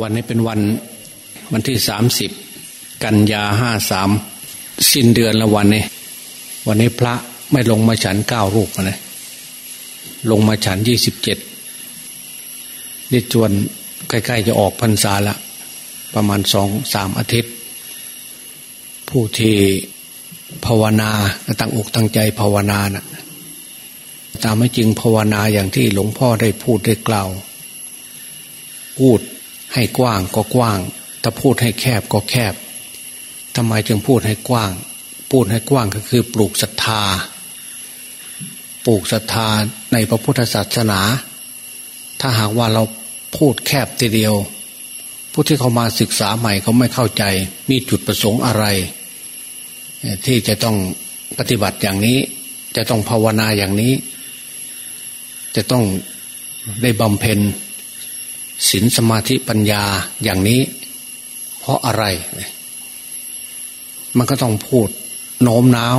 วันนี้เป็นวันวันที่สามสิบกันยาห้าสามสิ้นเดือนละวันนี้ วันนี้พระไม่ลงมาฉันเก้ารูปนะลงมาฉันยี่สิบเจ็ดนี่จวนใกล้ๆจะออกพรรษาละ ประมาณสองสามอาทิตย์ ผู้ที่ภาวนาตั้งอกตั้งใจภาวนานะตามไม่จริงภาวนาอย่างที่หลวงพ่อได้พูดได้กล่าว พูด ให้กว้างก็กว้าง ถ้าพูดให้แคบก็แคบทำไมจึงพูดให้กว้าง พูดให้กว้างก็คือปลูกศรัทธา ปลูกศรัทธาในพระพุทธศาสนา ถ้าหากว่าเราพูดแคบทีเดียว ผู้ที่เขามาศึกษาใหม่เขาไม่เข้าใจ มีจุดประสงค์อะไร ที่จะต้องปฏิบัติอย่างนี้ จะต้องภาวนาอย่างนี้ จะต้องได้บำเพ็ญ ศีลสมาธิปัญญาอย่างนี้ เพราะอะไร มันก็ต้องพูดโน้มน้าว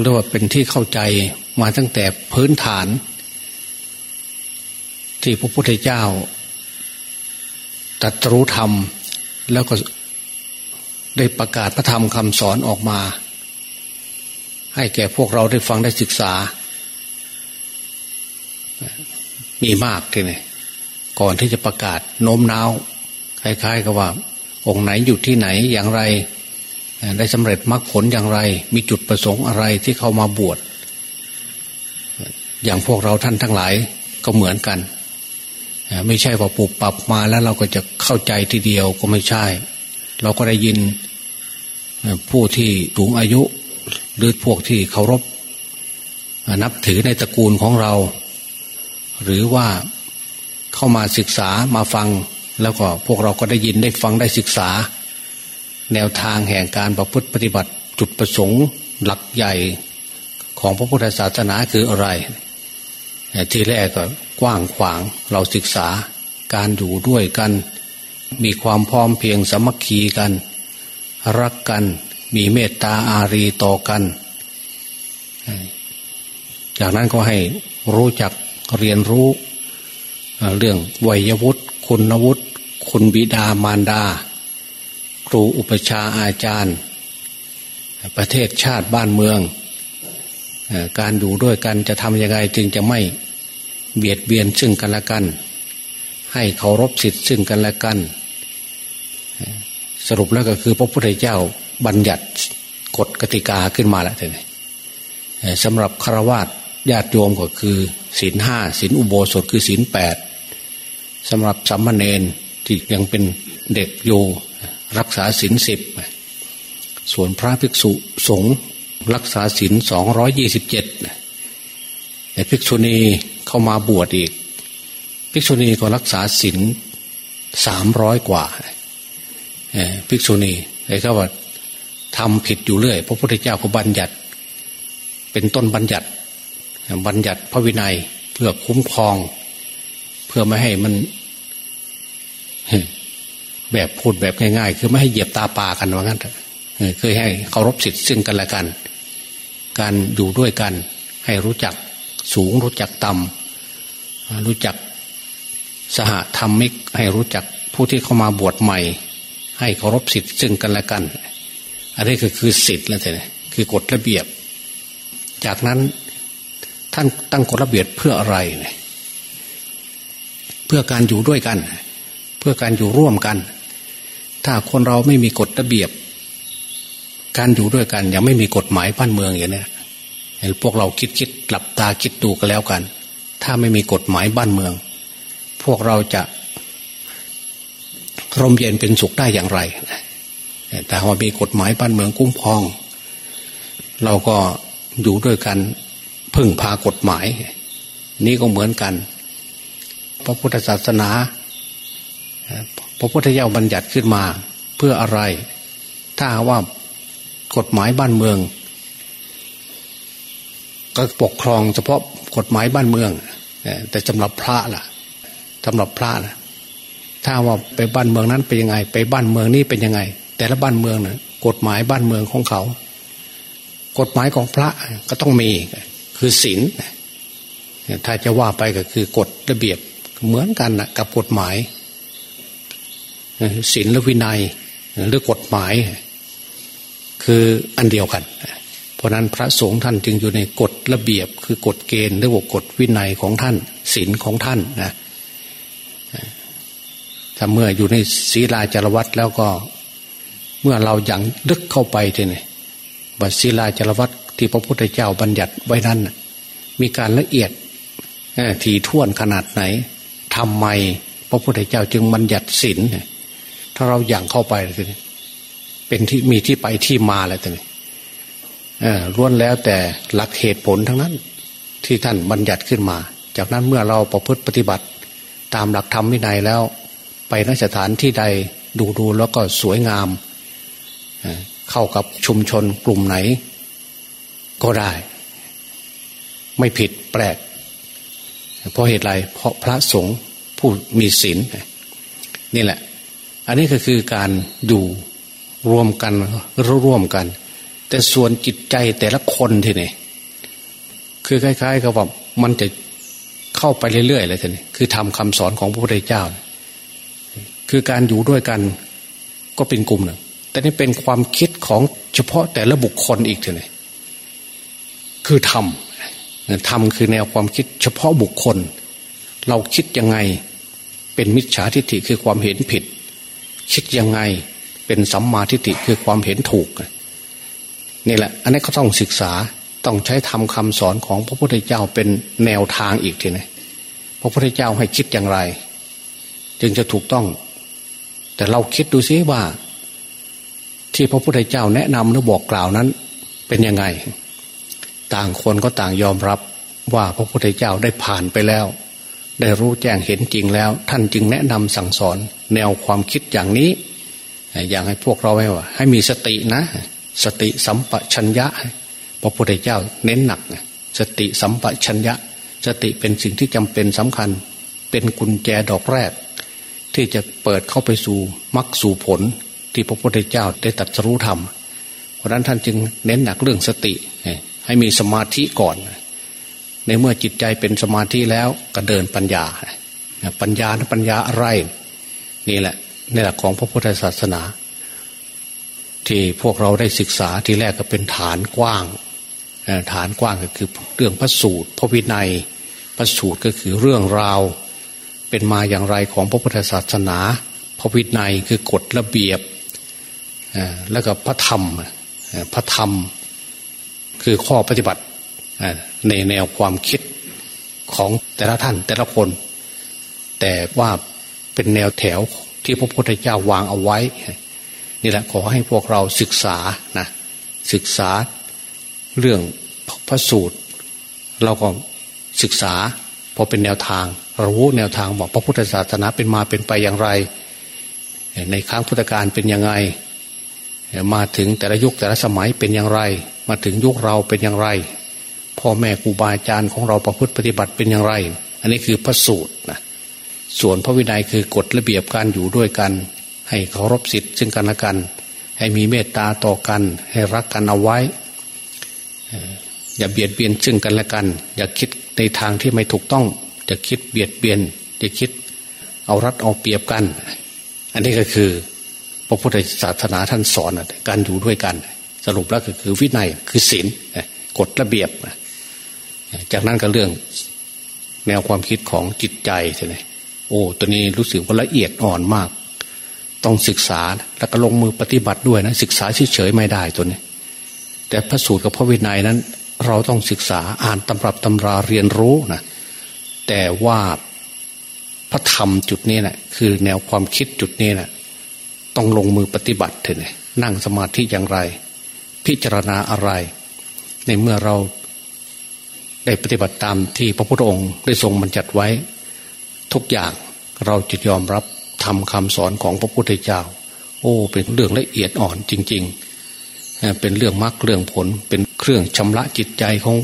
เรียกว่าเป็นที่เข้าใจมาตั้งแต่พื้นฐาน ที่พระพุทธเจ้าตรัสรู้ธรรม แล้วก็ได้ประกาศพระธรรมคำสอนออกมา ให้แก่พวกเราได้ฟังได้ศึกษา มีมากทีนี่ ก่อนที่จะประกาศโน้มน้าวคล้ายๆกับว่า องค์ไหนอยู่ที่ไหนอย่างไร ได้สำเร็จมรรคผลอย่างไร มีจุดประสงค์อะไรที่เข้ามาบวช อย่างพวกเราท่านทั้งหลายก็เหมือนกัน ไม่ใช่ว่าปรับปรับมาแล้วเราก็จะเข้าใจทีเดียวก็ไม่ใช่ เราก็ได้ยินผู้ที่ถูงอายุ หรือพวกที่เคารพนับถือในตระกูลของเรา หรือว่า เข้ามาศึกษามาฟัง แล้วก็พวกเราก็ได้ยินได้ฟังได้ศึกษา แนวทางแห่งการประพฤติปฏิบัติจุดประสงค์หลักใหญ่ของพระพุทธศาสนาคืออะไร ทีแรกก็กว้างขวางเราศึกษาการอยู่ด้วยกัน มีความพร้อมเพียงสมัคคีกัน รักกันมีเมตตาอารีต่อกัน จากนั้นก็ให้รู้จักเรียนรู้ เรื่องวัยวุฒิคุณวุฒิคุณบิดามารดา ครูอุปชาอาจารย์ ประเทศชาติบ้านเมือง การอยู่ด้วยกันจะทำยังไงจึงจะไม่เบียดเบียนซึ่งกันและกัน ให้เคารพสิทธิ์ซึ่งกันและกัน สรุปแล้วก็คือพระพุทธเจ้าบัญญัติกฎกติกาขึ้นมาแล้วท่านสำหรับฆราวาสญาติโยมก็คือศีลห้าศีลอุโบสถคือศีลแปด สำหรับสัมมาเนนที่ยังเป็นเด็กอยู่รักษาศีลสิบส่วนพระภิกษุสงฆ์รักษาศีลสองร้อยยี่สิบเจ็ดแต่ภิกษุณีเข้ามาบวชอีก ภิกษุณีก็รักษาศีลสามร้อยกว่าภิกษุณีไอ้เขาว่าทำผิดอยู่เรื่อย พระพุทธเจ้าก็บัญญัติ เป็นต้นบัญญัติ บัญญัติพระวินัยเพื่อคุ้มครอง พื่อไม่ให้มัน แบบพูดแบบง่ายๆ คือไม่ให้เหยียบตาปากันว่างั้นคือให้เคารพสิทธิ์ซึ่งกันและกัน การอยู่ด้วยกัน ให้รู้จักสูงรู้จักต่ำรู้จักสหธรรมิกให้รู้จักผู้ที่เข้ามาบวชใหม่ ให้เคารพสิทธิ์ซึ่งกันและกัน อันนี้ก็คือสิทธิ์แล้วแต่คือกฎระเบียบ จากนั้นท่านตั้งกฎระเบียบเพื่ออะไรเนี่ย เพื่อการอยู่ด้วยกัน เพื่อการอยู่ร่วมกัน ถ้าคนเราไม่มีกฎระเบียบ การอยู่ด้วยกัน ยังไม่มีกฎหมายบ้านเมืองอย่างนี้พวกเราคิดคิดหลับตาคิดดูกันแล้วกัน ถ้าไม่มีกฎหมายบ้านเมือง พวกเราจะร่มเย็นเป็นสุขได้อย่างไร แต่ว่ามีกฎหมายบ้านเมืองคุ้มครอง เราก็อยู่ด้วยกันพึ่งพากฎหมาย นี่ก็เหมือนกัน พระพุทธศาสนา พระพุทธเจ้าบัญญัติขึ้นมาเพื่ออะไร ถ้าว่ากฎหมายบ้านเมือง ก็ปกครองเฉพาะกฎหมายบ้านเมือง แต่สำหรับพระล่ะสำหรับพระนะถ้าว่าไปบ้านเมืองนั้นเป็นยังไง ไปบ้านเมืองนี้เป็นยังไง แต่ละบ้านเมืองนะ่ะกฎหมายบ้านเมืองของเขา กฎหมายของพระก็ต้องมีคือศีลถ้าจะว่าไปก็คือกฎระเบียบ เหมือนกันนะกับกฎหมายศีลและวินัยหรือกฎหมาย คืออันเดียวกัน เพราะนั้นพระสงฆ์ท่านจึงอยู่ในกฎระเบียบ คือกฎเกณฑ์หรือว่ากฎวินัยของท่านศีลของท่านนะถ้าเมื่ออยู่ในศีลาจารวัตแล้วก็ เมื่อเราอย่างลึกเข้าไปทีนี่บัศีลาจารวัตที่พระพุทธเจ้าบัญญัติไว้นั้นมีการละเอียดถี่ถ้วนขนาดไหน ทำไม พระพุทธเจ้าจึงบัญญัติศีลถ้าเราอย่างเข้าไปเลยเป็นที่มีที่ไปที่มาอะไรต่างล้วนแล้วแต่หลักเหตุผลทั้งนั้น ที่ท่านบัญญัติขึ้นมา จากนั้นเมื่อเราประพฤติปฏิบัติ ตามหลักธรรมวินัยแล้ว ไปนสถานที่ใดดูดูแล้วก็สวยงาม เข้ากับชุมชนกลุ่มไหน ก็ได้ ไม่ผิดแปลกเพราะเหตุไรเพราะพระสงฆ์ ผู้มีศีลนี่แหละ อันนี้ก็คือการอยู่รวมกันร่วมกัน แต่ส่วนจิตใจแต่ละคนทีนี่คือคล้าย ๆ กับว่ามันจะเข้าไปเรื่อยๆเลยทีนี้คือทำคำสอนของพระพุทธเจ้า คือการอยู่ด้วยกันก็เป็นกลุ่มหนึ่งแต่นี่เป็นความคิดของเฉพาะแต่ละบุคคลอีกทีนี่คือทำทำคือแนวความคิดเฉพาะบุคคล เราคิดยังไง เป็นมิจฉาทิฏฐิคือความเห็นผิด คิดยังไงเป็นสัมมาทิฏฐิคือความเห็นถูกนี่แหละ อันนี้ก็ต้องศึกษาต้องใช้ทำคำสอนของพระพุทธเจ้าเป็นแนวทางอีกทีนะพระพุทธเจ้าให้คิดอย่างไร จึงจะถูกต้อง แต่เราคิดดูซิว่า ที่พระพุทธเจ้าแนะนำหรือบอกกล่าวนั้น เป็นยังไง ต่างคนก็ต่างยอมรับว่าพระพุทธเจ้าได้ผ่านไปแล้ว ได้รู้แจ้งเห็นจริงแล้ว ท่านจึงแนะนำสั่งสอน แนวความคิดอย่างนี้ อย่างให้พวกเราให้ว่า ให้มีสตินะ สติสัมปชัญญะพระพุทธเจ้าเน้นหนัก สติสัมปชัญญะ สติเป็นสิ่งที่จำเป็นสำคัญ เป็นกุญแจดอกแรก ที่จะเปิดเข้าไปสู่มรรคสู่ผลที่พระพุทธเจ้าได้ตัดสู้ธรรม เพราะนั้นท่านจึงเน้นหนักเรื่องสติ ให้มีสมาธิก่อน ในเมื่อจิตใจเป็นสมาธิแล้วก็เดินปัญญา ปัญญาปัญญาอะไร นี่แหละในหลักของพระพุทธศาสนา ที่พวกเราได้ศึกษาที่แรกก็เป็นฐานกว้าง ฐานกว้างก็คือเรื่องพระสูตร พระวินัย พระสูตรก็คือเรื่องราว เป็นมาอย่างไรของพระพุทธศาสนา พระวินัยคือกฎระเบียบแล้วก็พระธรรมพระธรรมคือข้อปฏิบัติ ในแนวความคิดของแต่ละท่านแต่ละคน แต่ว่าเป็นแนวแถวที่พระพุทธเจ้าวางเอาไว้ นี่แหละขอให้พวกเราศึกษานะศึกษาเรื่องพระสูตร เราก็ศึกษาพอเป็นแนวทางรารู้แนวทางบอกพระพุทธศาสนาเป็นมาเป็นไปอย่างไร ในครั้งพุทธกาลเป็นยังไง มาถึงแต่ละยุคแต่ละสมัยเป็นอย่างไร มาถึงยุคเราเป็นอย่างไร พ่อแม่ครูบาอาจารย์ของเราประพฤติปฏิบัติเป็นอย่างไร อันนี้คือพระสูตรนะส่วนพระวินัยคือกฎระเบียบการอยู่ด้วยกัน ให้เคารพสิทธิ์ซึ่งกันและกัน ให้มีเมตตาต่อกัน ให้รักกันเอาไว้ อย่าเบียดเบียนซึ่งกันและกัน อย่าคิดในทางที่ไม่ถูกต้องจะคิดเบียดเบียนจะคิดเอารัดเอาเปรียบกัน อันนี้ก็คือพระพุทธศาสนาท่านสอนการอยู่ด้วยกัน สรุปแล้วก็คือวินัยคือศีลกฎระเบียบ จากนั้นก็เรื่อง แนวความคิดของจิตใจใช่ไหมโอ้ตัวนี้รู้สึกว่าละเอียดอ่อนมาก ต้องศึกษาแล้วก็ลงมือปฏิบัติด้วยนะ ศึกษาเฉยๆไม่ได้ตัวนี้ แต่พระสูตรกับพระวินัยนั้น เราต้องศึกษาอ่านตำรับตำราเรียนรู้นะแต่ว่าพระธรรมจุดนี้นะ่ะคือแนวความคิดจุดนี้นะ่ะต้องลงมือปฏิบัติเถอะนั่งสมาธิอย่างไร พิจารณาอะไร ในเมื่อเรา ได้ปฏิบัติตามที่พระพุทธองค์ได้ทรงบัญญัติไว้ ทุกอย่างเราจะยอมรับทำคำสอนของพระพุทธเจ้า โอ้ เป็นเรื่องละเอียดอ่อนจริง ๆ เป็นเรื่องมรรคเรื่องผล เป็นเครื่องชำระจิตใจของ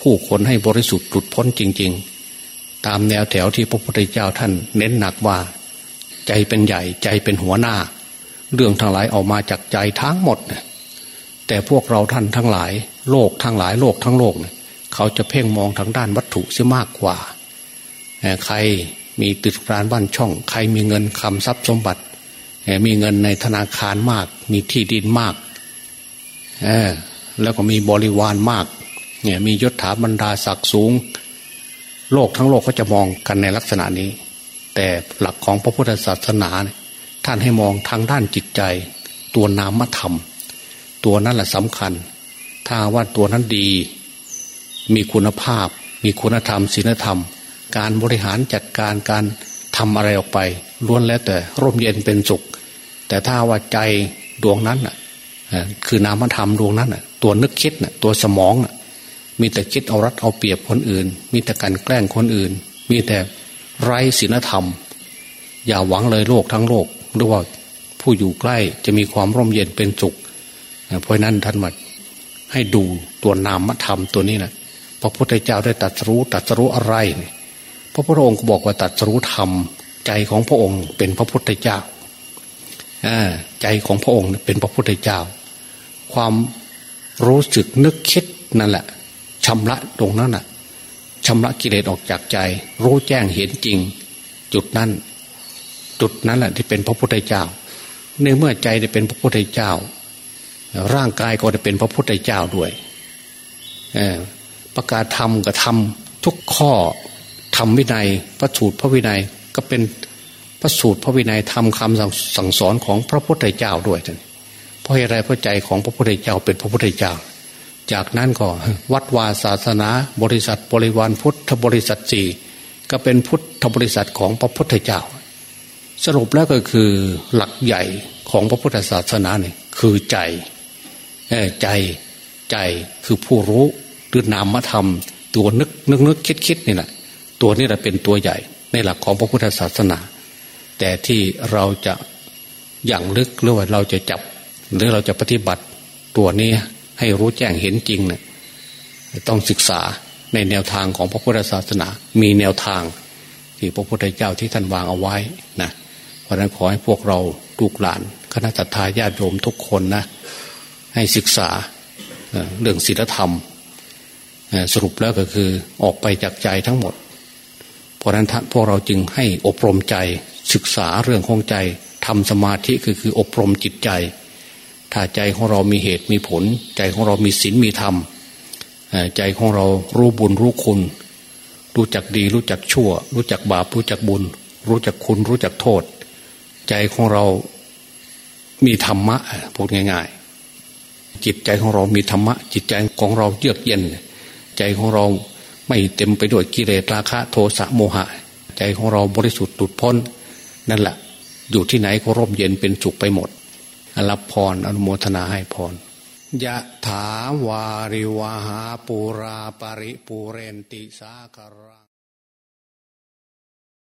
คู่คนให้บริสุทธิ์หลุดพ้นจริง ๆ ตามแนวแถวที่พระพุทธเจ้าท่านเน้นหนักว่า ใจเป็นใหญ่ใจเป็นหัวหน้า เรื่องทั้งหลายออกมาจากใจทั้งหมดแต่พวกเราท่านทั้งหลาย โลกทั้งหลายโลกทั้งโลกเนี่ย เขาจะเพ่งมองทางด้านวัตถุเสียมากกว่า ใครมีตึกร้านบ้านช่อง ใครมีเงินคำทรัพย์สมบัติ มีเงินในธนาคารมาก มีที่ดินมากแล้วก็มีบริวารมาก เนี่ยมียศถาบรรดาศักดิ์สูง โลกทั้งโลกก็จะมองกันในลักษณะนี้ แต่หลักของพระพุทธศาสนาท่านให้มองทางด้านจิตใจ ตัวนามธรรม ตัวนั้นแหละสำคัญ ถ้าว่าตัวนั้นดี มีคุณภาพ มีคุณธรรมศีลธรรม การบริหารจัดการการทำอะไรออกไปล้วนแล้วแต่ร่มเย็นเป็นสุข แต่ถ้าว่าใจดวงนั้นอะคือนามธรรมดวงนั้นอะ ตัวนึกคิดน่ะตัวสมองน่ะ มีแต่คิดเอารัดเอาเปรียบคนอื่น มีแต่การแกล้งคนอื่น มีแต่ไร้ศีลธรรม อย่าหวังเลยโลกทั้งโลกหรือว่าผู้อยู่ใกล้จะมีความร่มเย็นเป็นสุขเพราะนั้นท่านมาให้ดูตัวนามธรรมตัวนี้แหละ พระพุทธเจ้าได้ตัดรู้ตัดรู้อะไร พระพุทธองค์ก็บอกว่าตัดรู้ธรรม ใจของพระองค์เป็นพระพุทธเจ้าใจของพระองค์เป็นพระพุทธเจ้า ความรู้สึกนึกคิดนั่นแหละชำระตรงนั้นน่ะชำระกิเลสออกจากใจ รู้แจ้งเห็นจริง จุดนั้น จุดนั้นแหละที่เป็นพระพุทธเจ้า ในเมื่อใจได้เป็นพระพุทธเจ้า ร่างกายก็จะเป็นพระพุทธเจ้าด้วย ประกาศธรรมกับธรรมทุกข้อธรรมวินัยพระสูตรพระวินัยก็เป็นพระสูตรพระวินัยทำคำสั่งสอนของพระพุทธเจ้าด้วยท่านเพราะอะไรเพราะใจของพระพุทธเจ้าเป็นพระพุทธเจ้า จากนั้นก็วัดวาศาสนา บริษัทบริวารพุทธบริษัทสี่ก็เป็นพุทธบริษัทของพระพุทธเจ้า สรุปแล้วก็คือหลักใหญ่ของพระพุทธศาสนาเนี่ยคือใจใจใจคือผู้รู้ หรือนามธรรม ตัวนึกนึกนึกคิดคิดนี่แหละตัวนี้แหละเป็นตัวใหญ่ในหลักของพระพุทธศาสนา แต่ที่เราจะอย่างลึกหรือว่าเราจะจับ หรือเราจะปฏิบัติตัวนี้ให้รู้แจ้งเห็นจริงเนะี่ยต้องศึกษาในแนวทางของพระพุทธศาสนา มีแนวทางที่พระพุทธเจ้าที่ท่านวางเอาไว้นะเพราะนั้นขอให้พวกเราลูกหลานคณะทาญาติโยมทุกคนนะให้ศึกษาเรื่องศีลธรรม สรุปแล้วก็คือออกไปจากใจทั้งหมด เพราะนั้นพวกเราจึงให้อบรมใจศึกษาเรื่องของใจทำสมาธิคือคืออบรมจิตใจ ถ้าใจของเรามีเหตุมีผล ใจของเรามีศีลมีธรรม ใจของเรารู้บุญรู้คุณ รู้จักดีรู้จักชั่ว รู้จักบาปรู้จักบุญ รู้จักคุณรู้จักโทษ ใจของเรามีธรรมะพูดง่าย ๆ จิตใจของเรามีธรรมะ จิตใจของเราเยือกเย็น ใจของเราไม่เต็มไปด้วยกิเลสราคะ โทสะโมหะ ใจของเราบริสุทธิ์ตุดพ้น นั่นแหละอยู่ที่ไหนก็ร่มเย็นเป็นสุขไปหมดรับพรอนุโมทนาให้พรยะถาวาริวหาปูราปริปูเรนติสาคารา